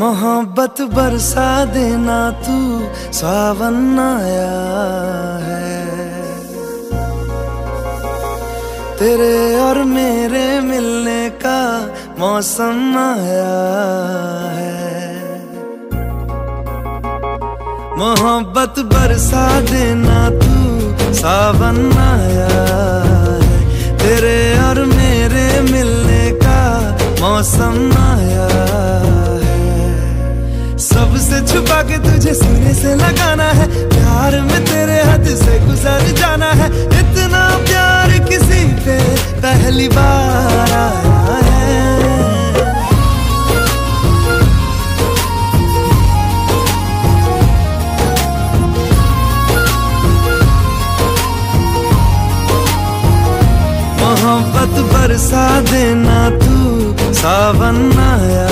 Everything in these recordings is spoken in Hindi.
मोहब्बत बरसा देना तू सावन आया है। तेरे और मेरे मिलने का मौसम आया है। मोहब्बत बरसा देना तू सावन आया है। तेरे और मेरे मिलने का मौसम आया सबसे छुपा के तुझे सीने से लगाना है। प्यार में तेरे हद से गुजर जाना है। इतना प्यार किसी पे पहली बार आया है। मोहब्बत बरसा देना तू, सावन आया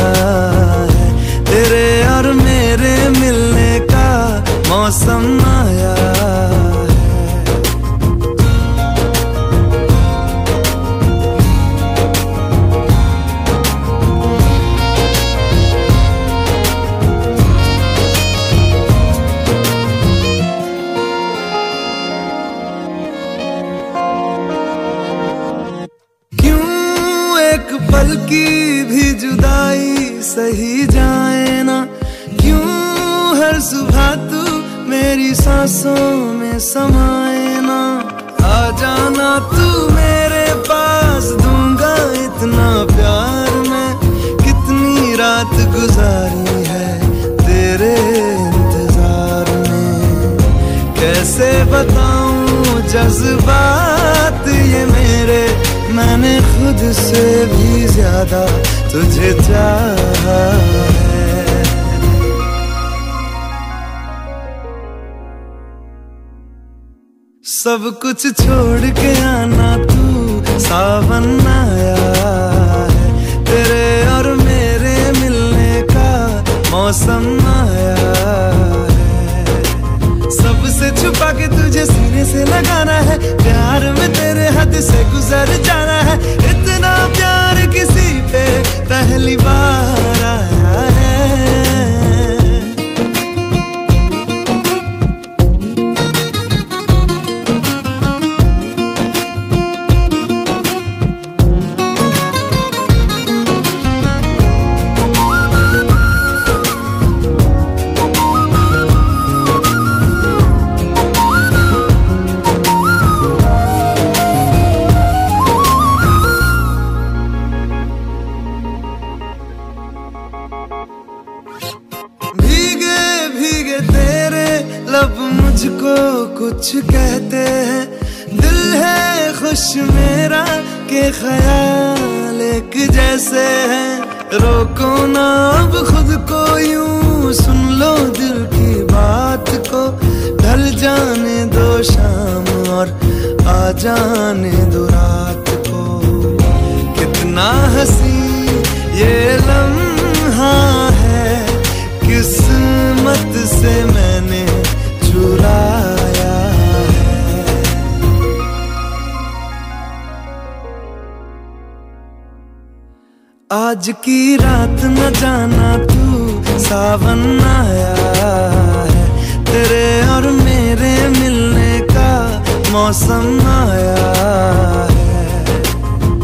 मौसम आया पल की भी जुदाई सही जाए ना? क्यों हर सुबह तू मेरी सांसों में समाए ना। आ जाना तू मेरे पास, दूँगा इतना प्यार मैं। कितनी रात गुजारी है तेरे इंतज़ार में। कैसे बताऊँ जज्बात ये मेरे? मैंने खुद से भी ज़्यादा तुझे चाहा है। सब कुछ छोड़ के आना तू, सावन आया है। तेरे और मेरे मिलने का मौसम आया सबसे छुपा के तुझे सीने से लगाना है, प्यार में तेरे हद से गुजर जाना है। इतना प्यार किसी पे पहली बार मुझको कुछ कहते हैं। दिल है खुश मेरा के ख्याल एक जैसे हैं। रोको ना अब खुद को यूँ सुन लो दिल की बात को। ढल जाने दो शाम और आ जाने दो रात को। कितना हसी ये लम्हा है। किस्मत आज की रात न जाना तू सावन आया है। तेरे और मेरे मिलने का मौसम आया है।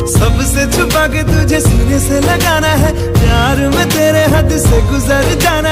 सबसे छुपा के तुझे सीने से लगाना है। प्यार में तेरे हद से गुजर जाना